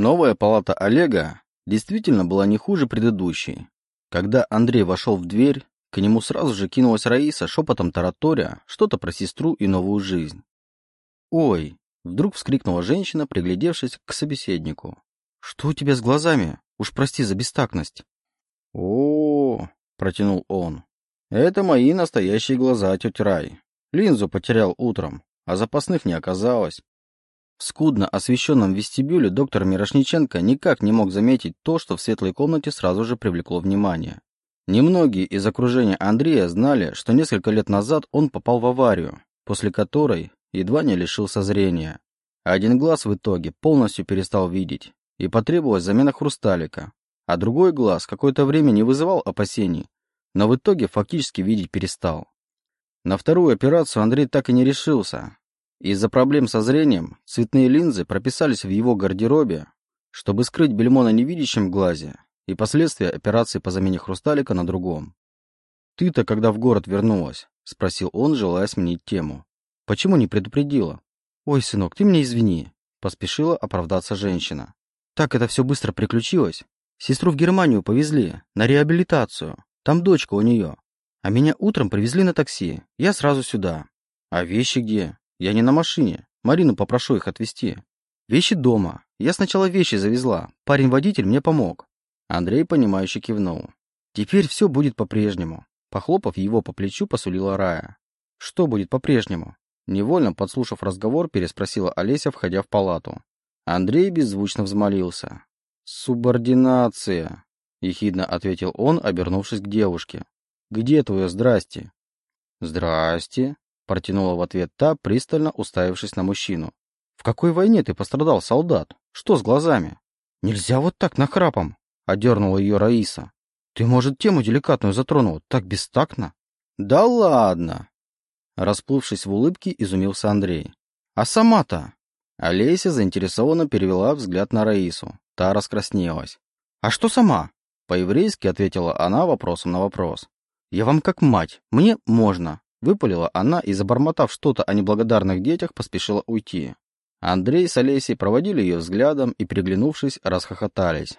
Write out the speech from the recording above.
Новая палата Олега действительно была не хуже предыдущей. Когда Андрей вошел в дверь, к нему сразу же кинулась Раиса, шепотом тараторя, что-то про сестру и новую жизнь. «Ой!» — вдруг вскрикнула женщина, приглядевшись к собеседнику. «Что у тебя с глазами? Уж прости за бестактность». О, -о, -о протянул он. «Это мои настоящие глаза, тетя Рай. Линзу потерял утром, а запасных не оказалось. В скудно освещенном вестибюле доктор Мирошниченко никак не мог заметить то, что в светлой комнате сразу же привлекло внимание. Немногие из окружения Андрея знали, что несколько лет назад он попал в аварию, после которой едва не лишился зрения. Один глаз в итоге полностью перестал видеть, и потребовалась замена хрусталика, а другой глаз какое-то время не вызывал опасений, но в итоге фактически видеть перестал. На вторую операцию Андрей так и не решился, из-за проблем со зрением цветные линзы прописались в его гардеробе, чтобы скрыть бельмо на невидящем глазе и последствия операции по замене хрусталика на другом. «Ты-то когда в город вернулась?» — спросил он, желая сменить тему. «Почему не предупредила?» «Ой, сынок, ты мне извини», — поспешила оправдаться женщина. «Так это все быстро приключилось. Сестру в Германию повезли, на реабилитацию. Там дочка у нее. А меня утром привезли на такси. Я сразу сюда. А вещи где? Я не на машине. Марину попрошу их отвезти. Вещи дома. Я сначала вещи завезла. Парень-водитель мне помог. Андрей, понимающе кивнул. Теперь все будет по-прежнему. Похлопав его по плечу, посулила Рая. Что будет по-прежнему? Невольно подслушав разговор, переспросила Олеся, входя в палату. Андрей беззвучно взмолился. «Субординация», — ехидно ответил он, обернувшись к девушке. «Где твое здрасте?» «Здрасте», Протянула в ответ та, пристально уставившись на мужчину. «В какой войне ты пострадал, солдат? Что с глазами?» «Нельзя вот так нахрапом!» — одернула ее Раиса. «Ты, может, тему деликатную затронул? Так бестактно?» «Да ладно!» Расплывшись в улыбке, изумился Андрей. «А сама-то?» Олеся заинтересованно перевела взгляд на Раису. Та раскраснелась. «А что сама?» По-еврейски ответила она вопросом на вопрос. «Я вам как мать. Мне можно. Выпалила она и, забормотав что-то о неблагодарных детях, поспешила уйти. Андрей с Олесей проводили ее взглядом и, приглянувшись, расхохотались.